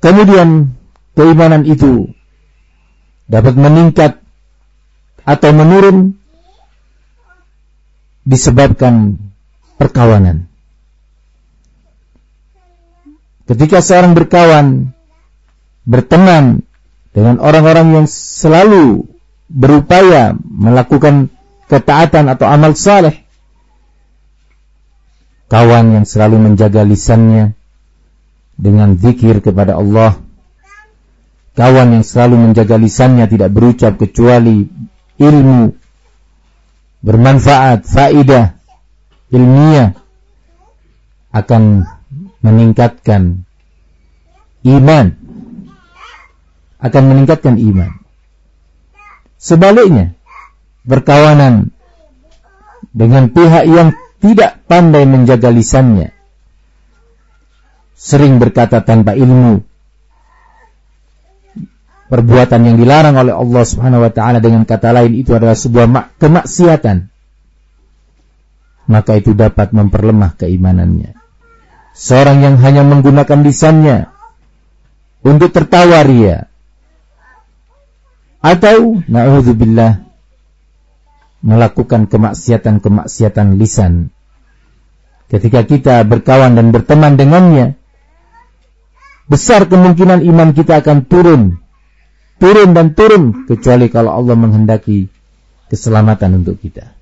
kemudian keimanan itu dapat meningkat atau menurun disebabkan perkawanan. Ketika seorang berkawan, berteman dengan orang-orang yang selalu berupaya melakukan ketaatan atau amal saleh, kawan yang selalu menjaga lisannya dengan zikir kepada Allah, kawan yang selalu menjaga lisannya tidak berucap kecuali ilmu bermanfaat, faidah, ilmiah akan meningkatkan iman akan meningkatkan iman. Sebaliknya, berkawanan dengan pihak yang tidak pandai menjaga lisannya, sering berkata tanpa ilmu, perbuatan yang dilarang oleh Allah Subhanahu wa taala dengan kata lain itu adalah sebuah kemaksiatan. Maka itu dapat memperlemah keimanannya. Seorang yang hanya menggunakan lisannya untuk tertawa ria atau naudzubillah melakukan kemaksiatan-kemaksiatan lisan. Ketika kita berkawan dan berteman dengannya besar kemungkinan iman kita akan turun turun dan turun kecuali kalau Allah menghendaki keselamatan untuk kita.